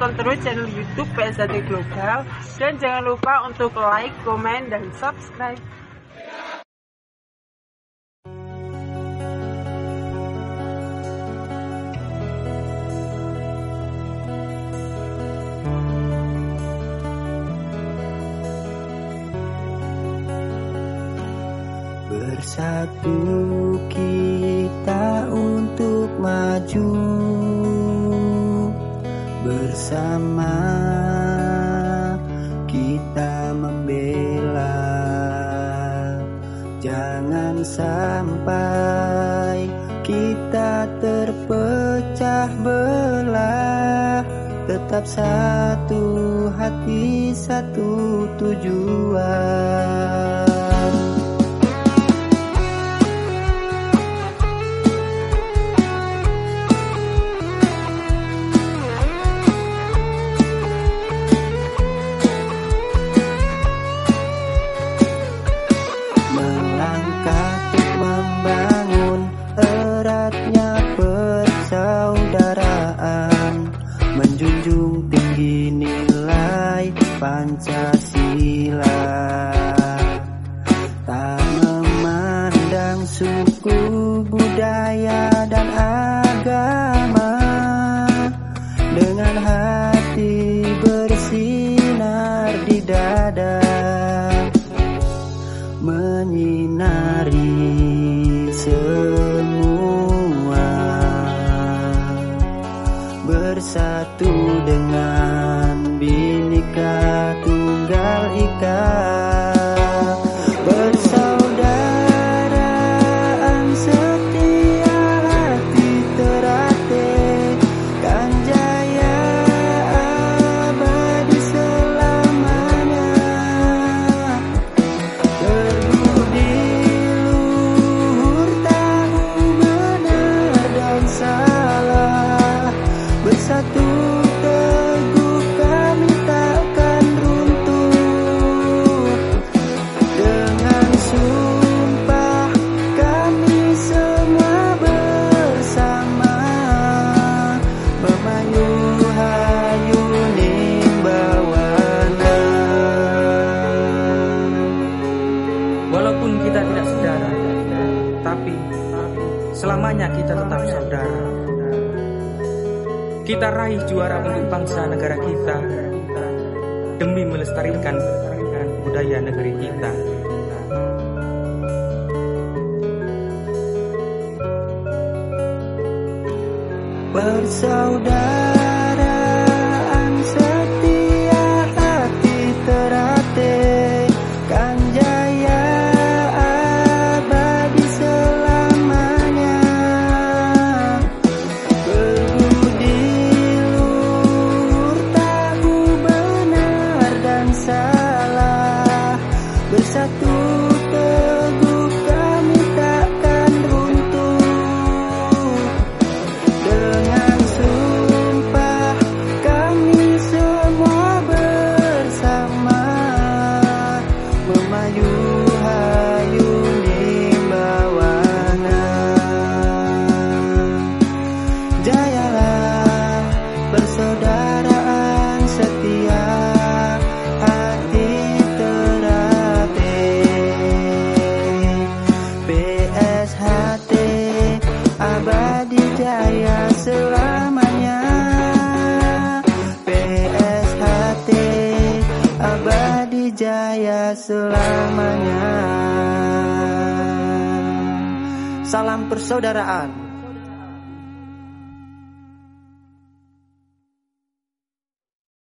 pantengin terus channel YouTube PSAD Global dan jangan lupa untuk like, komen, dan subscribe. Bersatu kita untuk maju Bersama. Kita membela. Jangan sampai kita terpecah belah. Tetap satu hati satu tujuan Pancasila. Tak memandang suku budaya dan agama. Dengan hati bersinar di dada. Menyinari semua. Bersatu dengan kita selamanya kita tetap saudara. Kita raih juara untuk bangsa negara kita demi melestarikan budaya negeri kita. Persaudaraan Bersatu selamanya. Salam persaudaraan